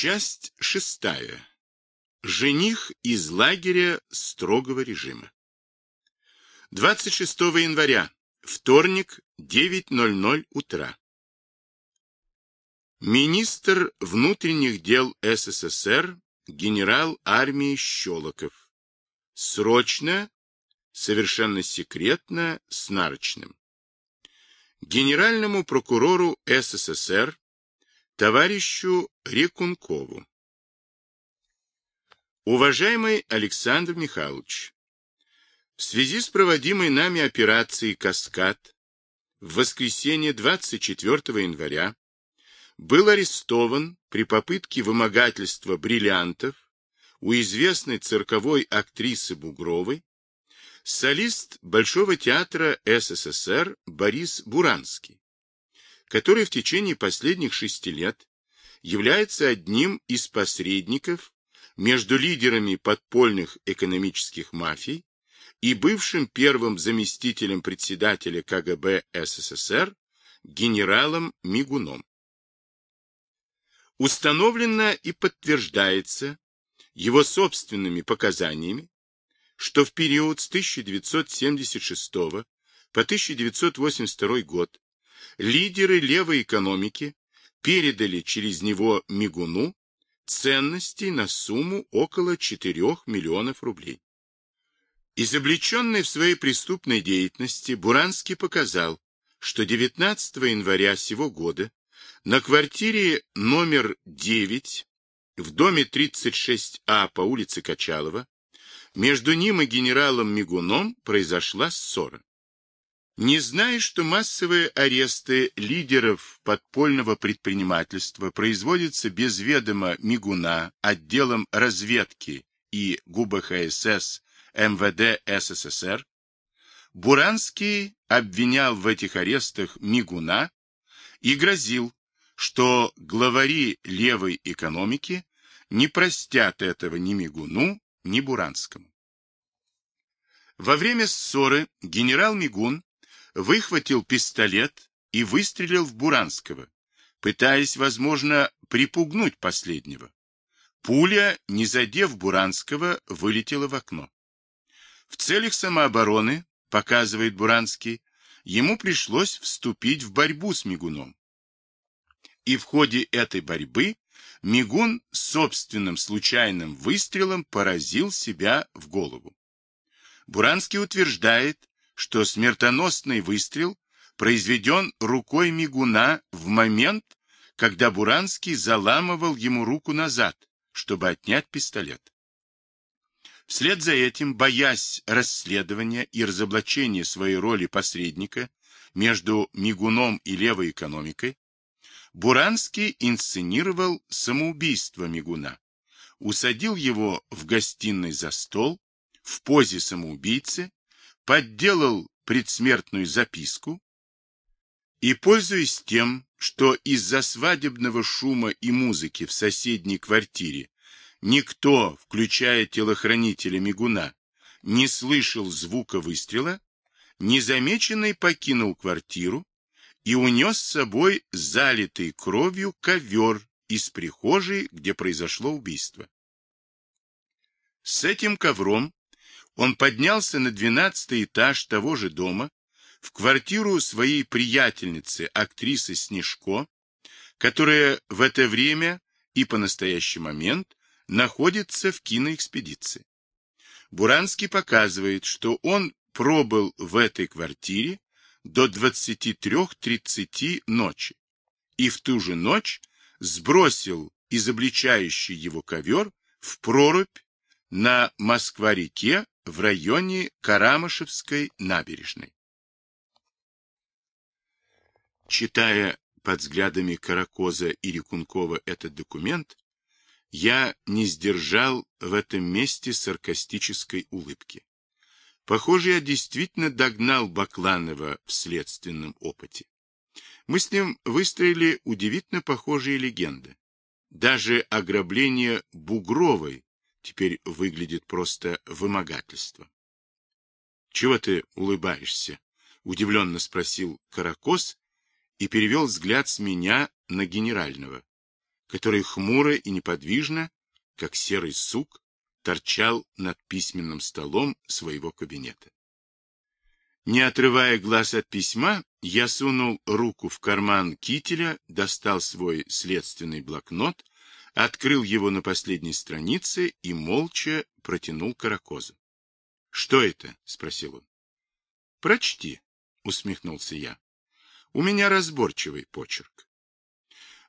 Часть шестая. Жених из лагеря строгого режима. 26 января, вторник, 9.00 утра. Министр внутренних дел СССР генерал армии Щелоков. Срочно, совершенно секретно, с нарочным. Генеральному прокурору СССР товарищу Рекункову. Уважаемый Александр Михайлович, в связи с проводимой нами операцией «Каскад» в воскресенье 24 января был арестован при попытке вымогательства бриллиантов у известной цирковой актрисы Бугровой солист Большого театра СССР Борис Буранский, который в течение последних шести лет является одним из посредников между лидерами подпольных экономических мафий и бывшим первым заместителем председателя КГБ СССР генералом Мигуном. Установлено и подтверждается его собственными показаниями, что в период с 1976 по 1982 год лидеры левой экономики передали через него Мигуну ценности на сумму около 4 миллионов рублей. Изобличенный в своей преступной деятельности, Буранский показал, что 19 января сего года на квартире номер 9 в доме 36А по улице Качалова между ним и генералом Мигуном произошла ссора. Не зная, что массовые аресты лидеров подпольного предпринимательства производятся без ведома Мигуна отделом разведки и ГУБХСС МВД СССР, Буранский обвинял в этих арестах Мигуна и грозил, что главари левой экономики не простят этого ни Мигуну, ни Буранскому. Во время ссоры генерал Мигун выхватил пистолет и выстрелил в Буранского, пытаясь, возможно, припугнуть последнего. Пуля, не задев Буранского, вылетела в окно. В целях самообороны, показывает Буранский, ему пришлось вступить в борьбу с Мигуном. И в ходе этой борьбы Мигун собственным случайным выстрелом поразил себя в голову. Буранский утверждает, что смертоносный выстрел произведен рукой Мигуна в момент, когда Буранский заламывал ему руку назад, чтобы отнять пистолет. Вслед за этим, боясь расследования и разоблачения своей роли посредника между Мигуном и левой экономикой, Буранский инсценировал самоубийство Мигуна, усадил его в гостиной за стол в позе самоубийцы, подделал предсмертную записку и, пользуясь тем, что из-за свадебного шума и музыки в соседней квартире никто, включая телохранителя Мигуна, не слышал звука выстрела, незамеченный покинул квартиру, и унес с собой залитый кровью ковер из прихожей, где произошло убийство. С этим ковром он поднялся на двенадцатый этаж того же дома, в квартиру своей приятельницы, актрисы Снежко, которая в это время и по настоящий момент находится в киноэкспедиции. Буранский показывает, что он пробыл в этой квартире до 23.30 ночи и в ту же ночь сбросил изобличающий его ковер в прорубь на Москва-реке в районе Карамышевской набережной. Читая под взглядами Каракоза и Рекункова этот документ, я не сдержал в этом месте саркастической улыбки. Похоже, я действительно догнал Бакланова в следственном опыте. Мы с ним выстроили удивительно похожие легенды. Даже ограбление Бугровой теперь выглядит просто вымогательством. — Чего ты улыбаешься? — удивленно спросил Каракос и перевел взгляд с меня на генерального. который хмуро и неподвижно, как серый сук, торчал над письменным столом своего кабинета. Не отрывая глаз от письма, я сунул руку в карман кителя, достал свой следственный блокнот, открыл его на последней странице и молча протянул Каракозу. — Что это? — спросил он. — Прочти, — усмехнулся я. — У меня разборчивый почерк.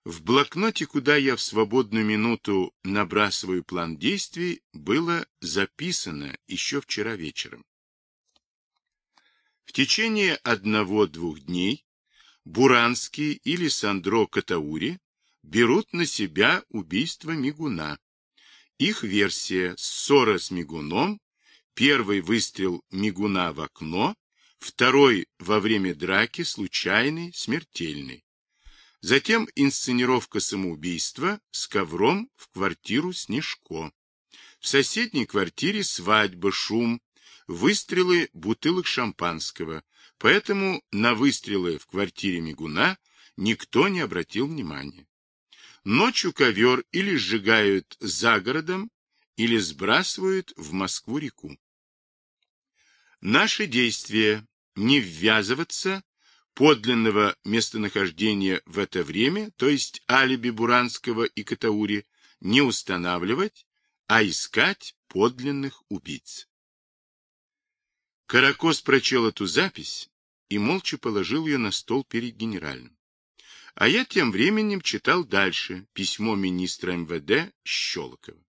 В блокноте, куда я в свободную минуту набрасываю план действий, было записано еще вчера вечером. В течение одного-двух дней Буранский или Сандро Катаури берут на себя убийство Мигуна. Их версия – ссора с Мигуном, первый выстрел Мигуна в окно, второй во время драки случайный, смертельный. Затем инсценировка самоубийства с ковром в квартиру Снежко. В соседней квартире свадьба, шум, выстрелы бутылок шампанского, поэтому на выстрелы в квартире Мигуна никто не обратил внимания. Ночью ковер или сжигают за городом, или сбрасывают в Москву-реку. Наши действия не ввязываться подлинного местонахождения в это время, то есть алиби Буранского и Катаури, не устанавливать, а искать подлинных убийц. Каракос прочел эту запись и молча положил ее на стол перед генеральным. А я тем временем читал дальше письмо министра МВД Щелокова.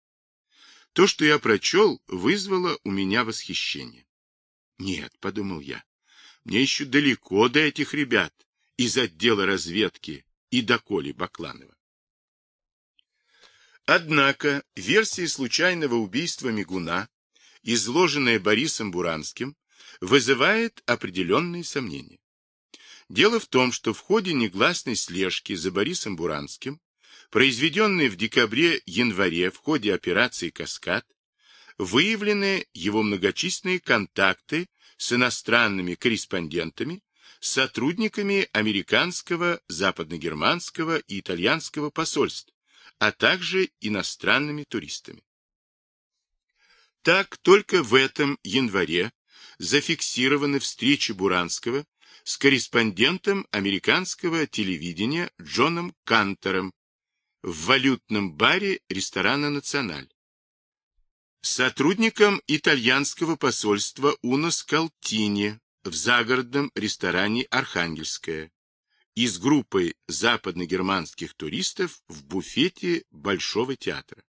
То, что я прочел, вызвало у меня восхищение. Нет, подумал я, мне еще далеко до этих ребят из отдела разведки и до Коли Бакланова. Однако версия случайного убийства Мигуна, изложенная Борисом Буранским, вызывает определенные сомнения. Дело в том, что в ходе негласной слежки за Борисом Буранским, произведенной в декабре-январе в ходе операции «Каскад», выявлены его многочисленные контакты с иностранными корреспондентами, сотрудниками американского, западногерманского и итальянского посольств, а также иностранными туристами. Так, только в этом январе зафиксированы встречи Буранского с корреспондентом американского телевидения Джоном Кантером в валютном баре ресторана «Националь», сотрудником итальянского посольства Уно Скалтини в загородном ресторане «Архангельская» и с группой западногерманских туристов в буфете Большого театра.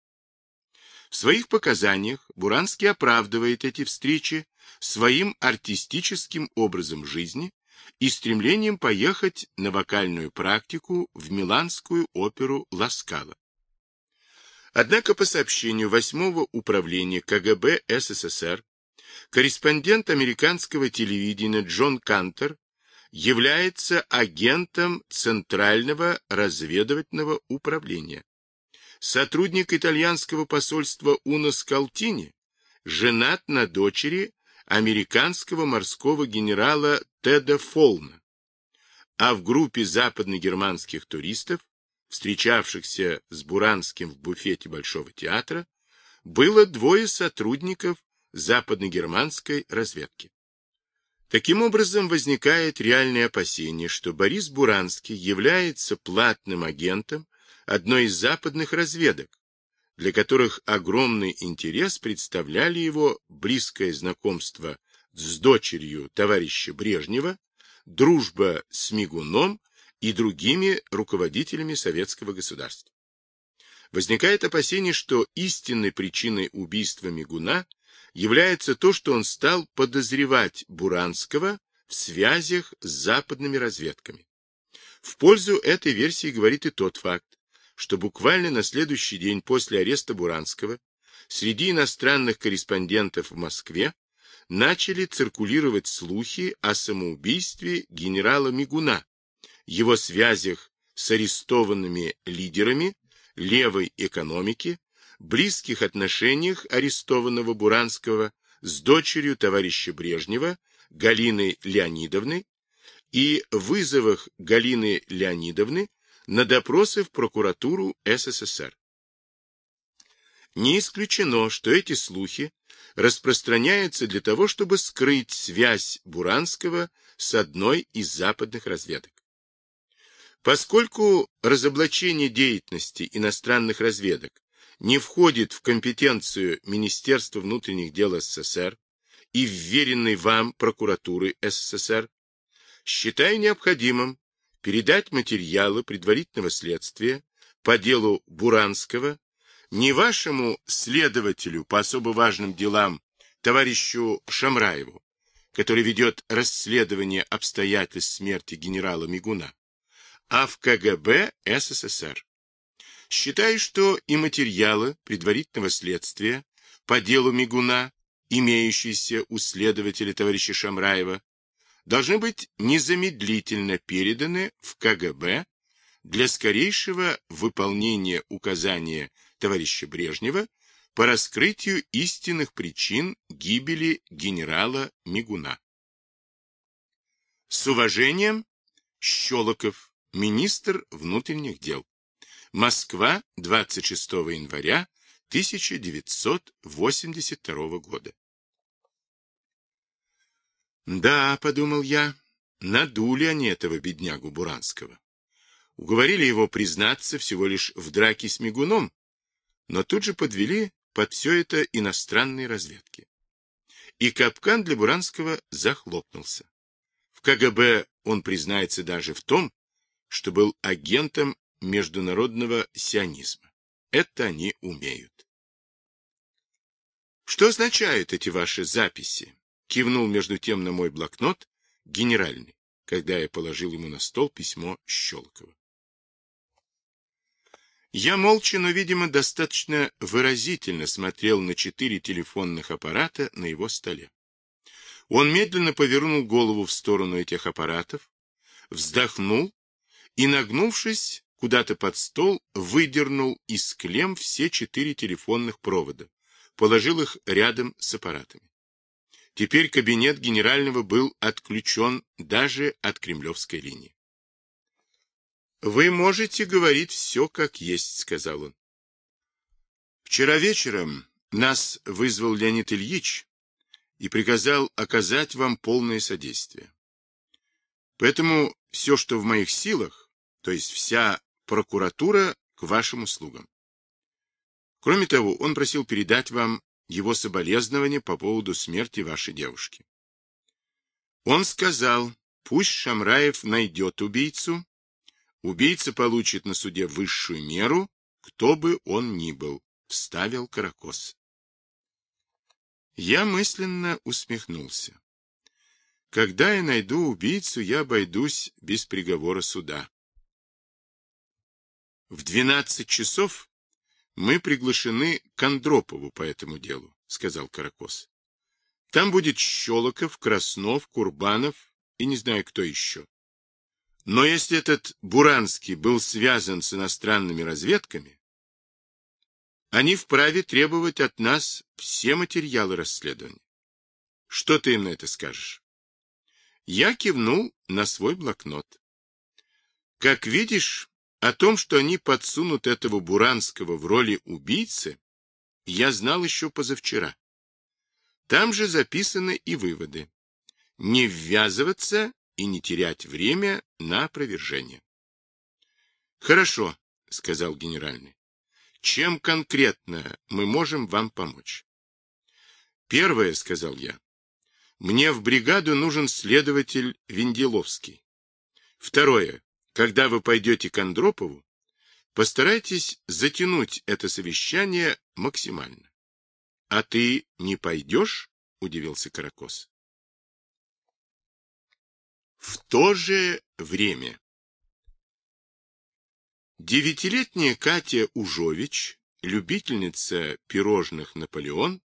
В своих показаниях Буранский оправдывает эти встречи своим артистическим образом жизни и стремлением поехать на вокальную практику в Миланскую оперу Ласкала. Однако по сообщению 8 управления КГБ СССР, корреспондент американского телевидения Джон Кантер является агентом Центрального разведывательного управления. Сотрудник итальянского посольства Уно Скалтини женат на дочери американского морского генерала Теда Фолна, а в группе западногерманских туристов, встречавшихся с Буранским в буфете Большого театра, было двое сотрудников западногерманской разведки. Таким образом, возникает реальное опасение, что Борис Буранский является платным агентом одной из западных разведок, для которых огромный интерес представляли его близкое знакомство с дочерью товарища Брежнева, дружба с Мигуном и другими руководителями советского государства. Возникает опасение, что истинной причиной убийства Мигуна является то, что он стал подозревать Буранского в связях с западными разведками. В пользу этой версии говорит и тот факт, что буквально на следующий день после ареста Буранского среди иностранных корреспондентов в Москве начали циркулировать слухи о самоубийстве генерала Мигуна, его связях с арестованными лидерами левой экономики, близких отношениях арестованного Буранского с дочерью товарища Брежнева Галиной Леонидовной и вызовах Галины Леонидовны на допросы в прокуратуру СССР. Не исключено, что эти слухи распространяются для того, чтобы скрыть связь Буранского с одной из западных разведок. Поскольку разоблачение деятельности иностранных разведок не входит в компетенцию Министерства внутренних дел СССР и вверенной вам прокуратуры СССР, считаю необходимым передать материалы предварительного следствия по делу Буранского не вашему следователю по особо важным делам, товарищу Шамраеву, который ведет расследование обстоятельств смерти генерала Мигуна, а в КГБ СССР. Считаю, что и материалы предварительного следствия по делу Мигуна, имеющиеся у следователя товарища Шамраева, должны быть незамедлительно переданы в КГБ для скорейшего выполнения указания товарища Брежнева по раскрытию истинных причин гибели генерала Мигуна. С уважением, Щелоков, министр внутренних дел. Москва, 26 января 1982 года. Да, подумал я, надули они этого беднягу Буранского. Уговорили его признаться всего лишь в драке с Мигуном, но тут же подвели под все это иностранные разведки. И капкан для Буранского захлопнулся. В КГБ он признается даже в том, что был агентом международного сионизма. Это они умеют. Что означают эти ваши записи? Кивнул между тем на мой блокнот генеральный, когда я положил ему на стол письмо Щелкова. Я молча, но, видимо, достаточно выразительно смотрел на четыре телефонных аппарата на его столе. Он медленно повернул голову в сторону этих аппаратов, вздохнул и, нагнувшись куда-то под стол, выдернул из клем все четыре телефонных провода, положил их рядом с аппаратами. Теперь кабинет генерального был отключен даже от кремлевской линии. «Вы можете говорить все как есть», — сказал он. «Вчера вечером нас вызвал Леонид Ильич и приказал оказать вам полное содействие. Поэтому все, что в моих силах, то есть вся прокуратура, к вашим услугам. Кроме того, он просил передать вам его соболезнования по поводу смерти вашей девушки. Он сказал, пусть Шамраев найдет убийцу Убийца получит на суде высшую меру, кто бы он ни был, вставил Каракос. Я мысленно усмехнулся. Когда я найду убийцу, я обойдусь без приговора суда. В двенадцать часов мы приглашены к Андропову по этому делу, сказал Каракос. Там будет Щелоков, Краснов, Курбанов и не знаю кто еще. Но если этот Буранский был связан с иностранными разведками, они вправе требовать от нас все материалы расследования. Что ты им на это скажешь? Я кивнул на свой блокнот. Как видишь, о том, что они подсунут этого Буранского в роли убийцы, я знал еще позавчера. Там же записаны и выводы. Не ввязываться и не терять время на опровержение. Хорошо, сказал генеральный. Чем конкретно мы можем вам помочь? Первое, сказал я. Мне в бригаду нужен следователь Венделовский. Второе. Когда вы пойдете к Андропову, постарайтесь затянуть это совещание максимально. — А ты не пойдешь? — удивился Каракос. В то же время девятилетняя Катя Ужович, любительница пирожных «Наполеон»,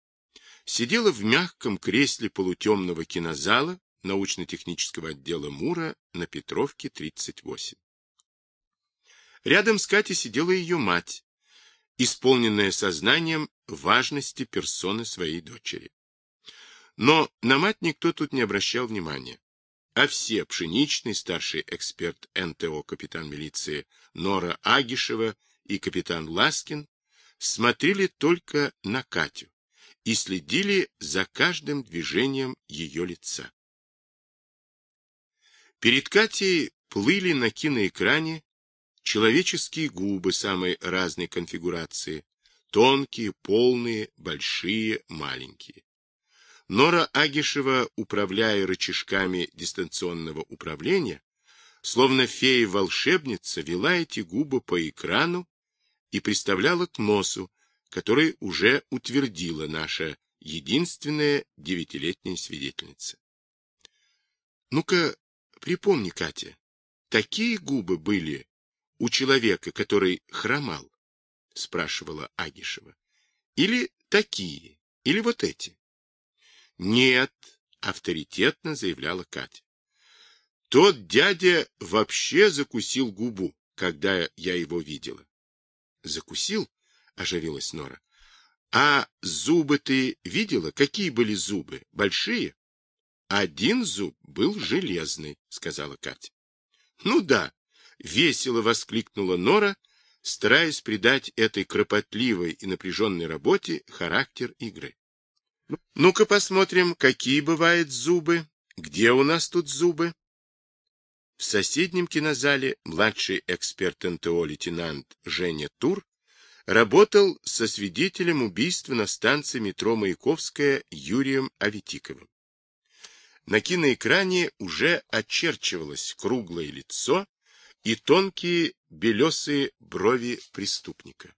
сидела в мягком кресле полутемного кинозала научно-технического отдела МУРа на Петровке, 38. Рядом с Катей сидела ее мать, исполненная сознанием важности персоны своей дочери. Но на мать никто тут не обращал внимания. а все Пшеничный, старший эксперт НТО, капитан милиции Нора Агишева и капитан Ласкин смотрели только на Катю и следили за каждым движением ее лица. Перед Катей плыли на киноэкране человеческие губы самой разной конфигурации, тонкие, полные, большие, маленькие. Нора Агишева, управляя рычажками дистанционного управления, словно фея-волшебница, вела эти губы по экрану и приставляла к носу, который уже утвердила наша единственная девятилетняя свидетельница. Ну-ка, припомни, Катя, такие губы были у человека, который хромал? Спрашивала Агишева. Или такие, или вот эти? Нет, авторитетно заявляла Катя. Тот дядя вообще закусил губу, когда я его видела. Закусил? Оживилась Нора. А зубы ты видела? Какие были зубы? Большие? Один зуб был железный, сказала Катя. Ну да, весело воскликнула Нора, стараясь придать этой кропотливой и напряженной работе характер игры. Ну-ка посмотрим, какие бывают зубы. Где у нас тут зубы? В соседнем кинозале младший эксперт НТО лейтенант Женя Тур работал со свидетелем убийства на станции метро Маяковская Юрием Аветиковым. На киноэкране уже очерчивалось круглое лицо и тонкие белесые брови преступника.